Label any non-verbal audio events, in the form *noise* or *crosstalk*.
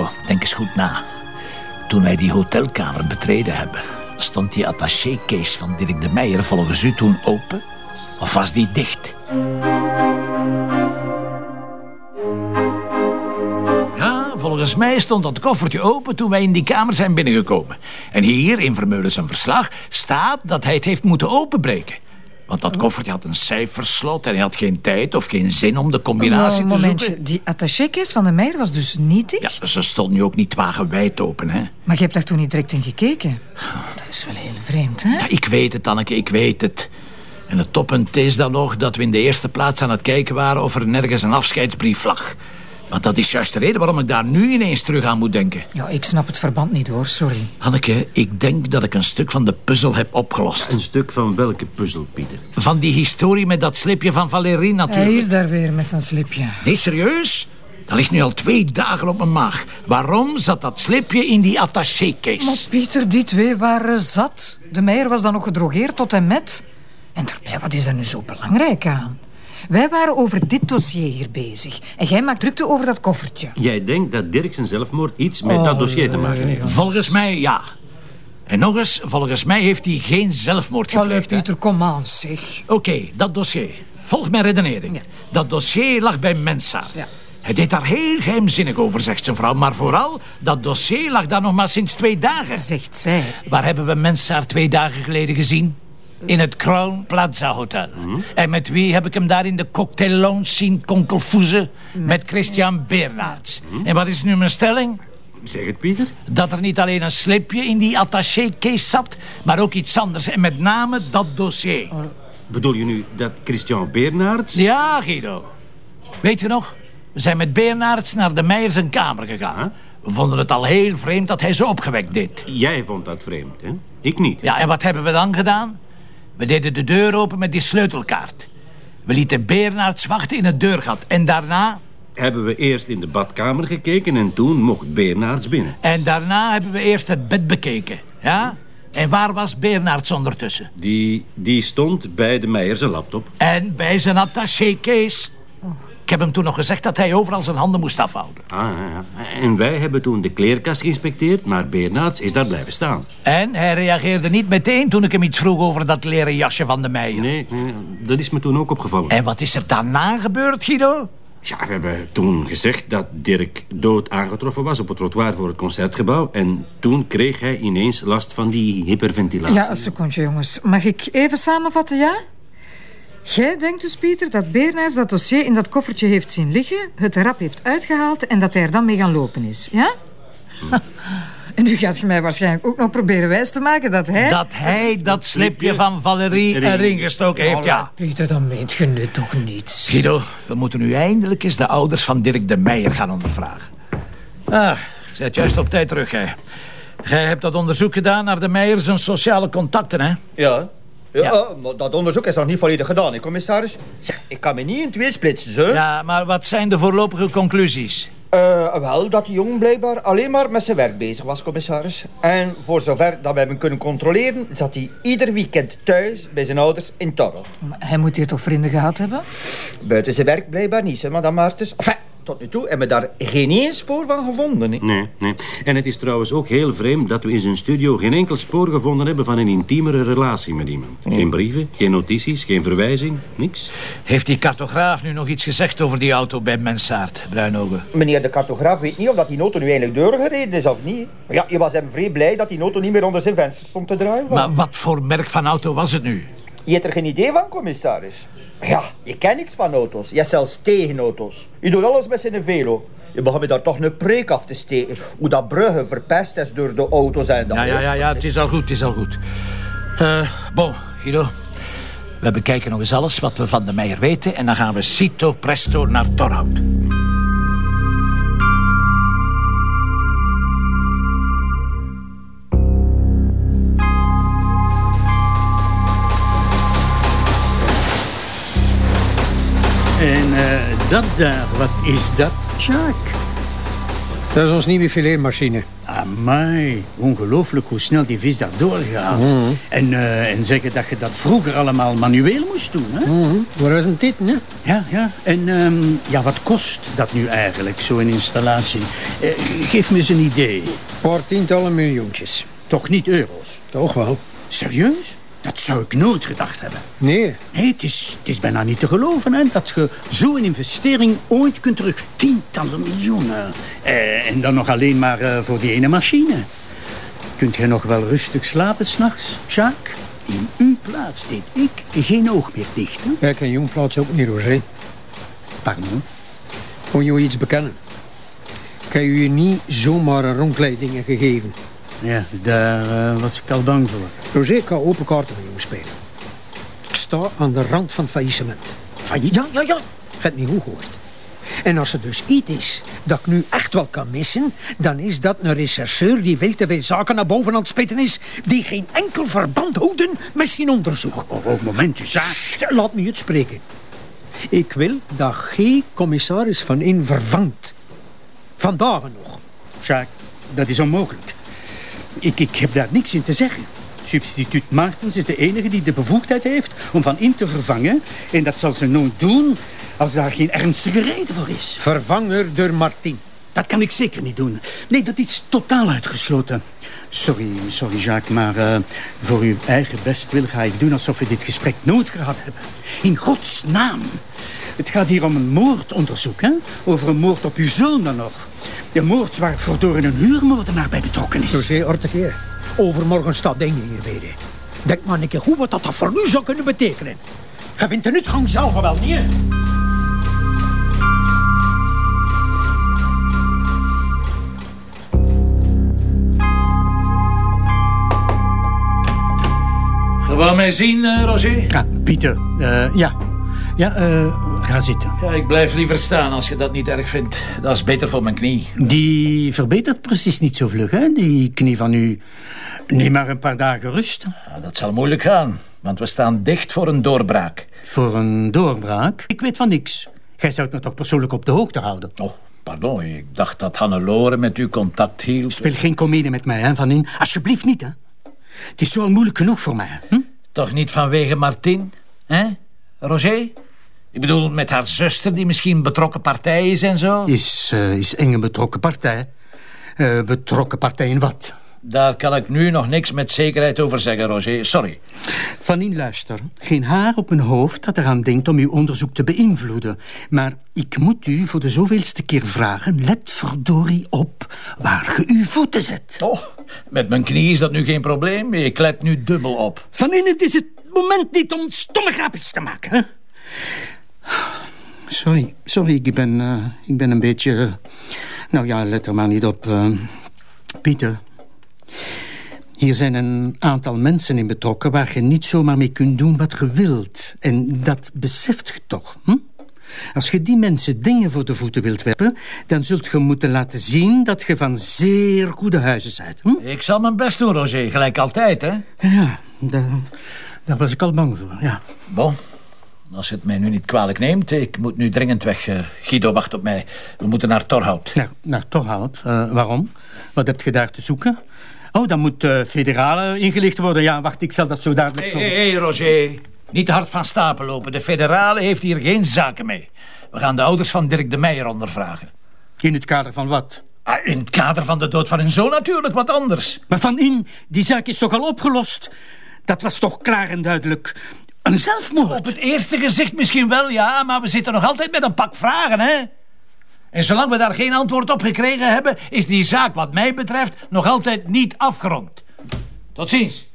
Denk eens goed na. Toen wij die hotelkamer betreden hebben... stond die attaché-case van Dirk de Meijer volgens u toen open? Of was die dicht? Ja, volgens mij stond dat koffertje open toen wij in die kamer zijn binnengekomen. En hier, in Vermeulen zijn verslag, staat dat hij het heeft moeten openbreken. Want dat koffertje had een cijferslot en hij had geen tijd of geen zin om de combinatie Oh, te zoeken. Die attaché-case van de Meijer was dus niet dicht? Ja, ze stond nu ook niet wagenwijd open, hè. Maar je hebt daar toen niet direct in gekeken? Dat is wel heel vreemd, hè? Ja, ik weet het, Anneke, ik weet het. En het toppunt is dan nog dat we in de eerste plaats aan het kijken waren... of er nergens een afscheidsbrief lag. Want dat is juist de reden waarom ik daar nu ineens terug aan moet denken. Ja, ik snap het verband niet, hoor. Sorry. Anneke, ik denk dat ik een stuk van de puzzel heb opgelost. Een stuk van welke puzzel, Pieter? Van die historie met dat slipje van Valérie natuurlijk. Hij is daar weer met zijn slipje. Nee, serieus? Dat ligt nu al twee dagen op mijn maag. Waarom zat dat slipje in die Maar attaché-case? Pieter, die twee waren zat. De Meijer was dan nog gedrogeerd tot en met. En daarbij, wat is er nu zo belangrijk aan? Wij waren over dit dossier hier bezig. En jij maakt drukte over dat koffertje. Jij denkt dat Dirk zijn zelfmoord iets met dat dossier te maken heeft. Volgens mij ja. En nog eens, volgens mij heeft hij geen zelfmoord Allee, gepleegd. hè. Pieter, kom aan, zeg. Oké, dat dossier. Volg mijn redenering. Dat dossier lag bij Mensa. Ja. Hij deed daar heel geheimzinnig over, zegt zijn vrouw. Maar vooral, dat dossier lag daar nog maar sinds twee dagen. Zegt zij. Waar hebben we Mensa twee dagen geleden gezien? In het Crown Plaza Hotel. En met wie heb ik hem daar in de cocktail lounge zien konkelfoezen? Met Christian Bernards. En wat is nu mijn stelling? Zeg het, Pieter. Dat er niet alleen een slipje in die attaché-case zat... maar ook iets anders. En met name dat dossier. Bedoel je nu dat Christian Bernards... Ja, Guido. Weet je nog? We zijn met Bernards naar de Meijer zijn kamer gegaan. We vonden het al heel vreemd dat hij zo opgewekt deed. Jij vond dat vreemd, hè? Ik niet. Ja, en wat hebben we dan gedaan? We deden de deur open met die sleutelkaart. We lieten Bernards wachten in het deurgat. En daarna... Hebben we eerst in de badkamer gekeken en toen mocht Bernards binnen. En daarna hebben we eerst het bed bekeken. Ja? En waar was Bernards ondertussen? Die, die stond bij de Meijer zijn laptop. En bij zijn attaché-case. Ik heb hem toen nog gezegd dat hij overal zijn handen moest afhouden. Ah, ja, ja. En wij hebben toen de kleerkast geïnspecteerd, maar Bernards is daar blijven staan. En hij reageerde niet meteen toen ik hem iets vroeg over dat leren jasje van de Meijer. Nee, nee, dat is me toen ook opgevallen. En wat is er daarna gebeurd, Guido? Ja, we hebben toen gezegd dat Dirk dood aangetroffen was op het trottoir voor het concertgebouw. En toen kreeg hij ineens last van die hyperventilatie. Ja, een secondje, jongens. Mag ik even samenvatten, ja? Jij denkt dus, Pieter, dat Bernards dat dossier in dat koffertje heeft zien liggen... het rap heeft uitgehaald en dat hij er dan mee gaan lopen is, ja? *laughs* En nu gaat je mij waarschijnlijk ook nog proberen wijs te maken dat hij... Dat hij dat slipje van Valerie erin gestoken heeft, ja. Pieter, dan meent je nu toch niets. Guido, we moeten nu eindelijk eens de ouders van Dirk de Meijer gaan ondervragen. Ah, zet juist op tijd terug, hè. Jij hebt dat onderzoek gedaan naar de Meijers en sociale contacten, hè? Ja. Ja, Ja. eh, maar dat onderzoek is nog niet volledig gedaan, hè, commissaris. Zeg, ik kan me niet in twee splitsen, zo. Ja, maar wat zijn de voorlopige conclusies? Eh, wel, dat die jongen blijkbaar alleen maar met zijn werk bezig was, commissaris. En voor zover dat we hebben kunnen controleren... zat hij ieder weekend thuis bij zijn ouders in Torrel. Maar hij moet hier toch vrienden gehad hebben? Buiten zijn werk blijkbaar niet, hè, madame Maartens. Enfin, tot nu toe hebben we daar geen één spoor van gevonden. Hè. Nee, nee. En het is trouwens ook heel vreemd dat we in zijn studio geen enkel spoor gevonden hebben van een intiemere relatie met iemand. Geen brieven, geen notities, geen verwijzing, niks. Heeft die cartograaf nu nog iets gezegd over die auto bij Mensaert, Bruinogen? Meneer de cartograaf weet niet of dat die auto nu eigenlijk doorgereden is of niet. Maar ja, je was hem vrij blij dat die auto niet meer onder zijn venster stond te draaien. Maar wat voor merk van auto was het nu? Je hebt er geen idee van, commissaris? Ja, je kent niks van auto's. Je hebt zelfs tegen auto's. Je doet alles met zijn velo. Je begon me daar toch een preek af te steken. Hoe dat Brugge verpest is door de auto's en dat. Ja, ja, ja, ja, het is al goed, het is al goed. Eh, bon, Guido. We bekijken nog eens alles wat we van de Meijer weten... en dan gaan we cito presto naar Torhout. Dat daar, wat is dat, Jacques? Dat is ons nieuwe fileermachine. Amai, ongelooflijk hoe snel die vis daar doorgaat. En, eh, en zeggen dat je dat vroeger allemaal manueel moest doen, hè? Waar is een dit, hè? Ja, ja. En ehm, ja, wat kost dat nu eigenlijk, zo'n installatie? Eh, geef me eens een idee. Een paar tientallen miljoentjes. Toch niet euro's? Toch wel? Serieus? Dat zou ik nooit gedacht hebben. Nee. Nee, het is, het is bijna niet te geloven hè, dat je zo'n investering ooit kunt terug. Tientallen miljoenen. Eh, en dan nog alleen maar eh, voor die ene machine. Kunt je nog wel rustig slapen s'nachts, Jacques? In uw plaats deed ik geen oog meer dicht. Hè? Ik ken jongplaats ook niet, Roger. Pardon? Kon je iets bekennen? Ik heb je niet zomaar een gegeven. Ja, daar eh, was ik al bang voor. Roger, ik ga open kaarten met jou spelen. Ik sta aan de rand van het faillissement. Failliet? Ja, ja, ja. Ik heb het niet goed gehoord. En als er dus iets is dat ik nu echt wel kan missen... dan is dat een rechercheur die veel te veel zaken naar boven aan het spitten is... die geen enkel verband houden met zijn onderzoek. Oh, oh, momentje, Jacques. Sst, Laat me het spreken. Ik wil dat geen commissaris van in vervangt. Vandaag nog. Jacques, dat is onmogelijk. Ik, ik heb daar niks in te zeggen. Substituut Martens is de enige die de bevoegdheid heeft om Van In te vervangen. En dat zal ze nooit doen als daar geen ernstige reden voor is. Vervanger door Martin. Dat kan ik zeker niet doen. Nee, dat is totaal uitgesloten. Sorry, sorry Jacques, maar eh, voor uw eigen bestwil ga ik doen alsof we dit gesprek nooit gehad hebben. In Gods naam. Het gaat hier om een moordonderzoek, hè? Over een moord op uw zoon dan nog. Een moord waar verdorie een huurmoordenaar bij betrokken is. Roger, ortekeer. Overmorgen staat Dene hier weer. Denk maar een keer goed wat dat voor u zou kunnen betekenen. Je vindt de uitgang zelf wel niet, hè? Gewoon mij zien, eh, Roger? Ja, Pieter, eh, ja. Ja, eh, ga zitten. Ja, ik blijf liever staan als je dat niet erg vindt. Dat is beter voor mijn knie. Die verbetert precies niet zo vlug, hè, die knie van u. Neem maar een paar dagen rust. Ja, dat zal moeilijk gaan, want we staan dicht voor een doorbraak. Voor een doorbraak? Ik weet van niks. Gij zou me toch persoonlijk op de hoogte houden? Oh, pardon, ik dacht dat Hannelore met u contact hield. Speel geen komedie met mij, hè, Van In. Alsjeblieft niet, hè. Het is zo al moeilijk genoeg voor mij, hm? Toch niet vanwege Martin, hè, Roger? Ik bedoel, met haar zuster die misschien betrokken partij is en zo? Is, eh, is enge betrokken partij. Eh, betrokken partij in wat? Daar kan ik nu nog niks met zekerheid over zeggen, Roger. Sorry. Van in luister. Geen haar op mijn hoofd dat eraan denkt om uw onderzoek te beïnvloeden. Maar ik moet u voor de zoveelste keer vragen... let verdorie op waar je uw voeten zet. Oh, met mijn knie is dat nu geen probleem. Ik let nu dubbel op. Van in, het is het moment niet om stomme grapjes te maken, hè? Sorry, sorry, ik ben, eh, ik ben een beetje... eh, nou ja, let er maar niet op. eh. Pieter, hier zijn een aantal mensen in betrokken... waar je niet zomaar mee kunt doen wat je wilt. En dat beseft je toch, hm? Als je die mensen dingen voor de voeten wilt werpen... dan zult je moeten laten zien dat je van zeer goede huizen bent. Hm? Ik zal mijn best doen, Roger. Gelijk altijd, hè? Ja, daar, daar was ik al bang voor, ja. Bon, als je het mij nu niet kwalijk neemt... ik moet nu dringend weg. Eh, Guido wacht op mij. We moeten naar Torhout. Naar, naar Torhout. Eh, waarom? Wat heb je daar te zoeken? Oh, dan moet uh, federale ingelicht worden. Ja, wacht, ik zal dat zo dadelijk... Hé, hé, hé, Roger. Niet te hard van stapel lopen. De federale heeft hier geen zaken mee. We gaan de ouders van Dirk de Meijer ondervragen. In het kader van wat? Ah, in het kader van de dood van hun zoon natuurlijk, wat anders. Maar van in, die zaak is toch al opgelost? Dat was toch klaar en duidelijk Op het eerste gezicht misschien wel, ja, maar we zitten nog altijd met een pak vragen, hè? En zolang we daar geen antwoord op gekregen hebben... is die zaak wat mij betreft nog altijd niet afgerond. Tot ziens.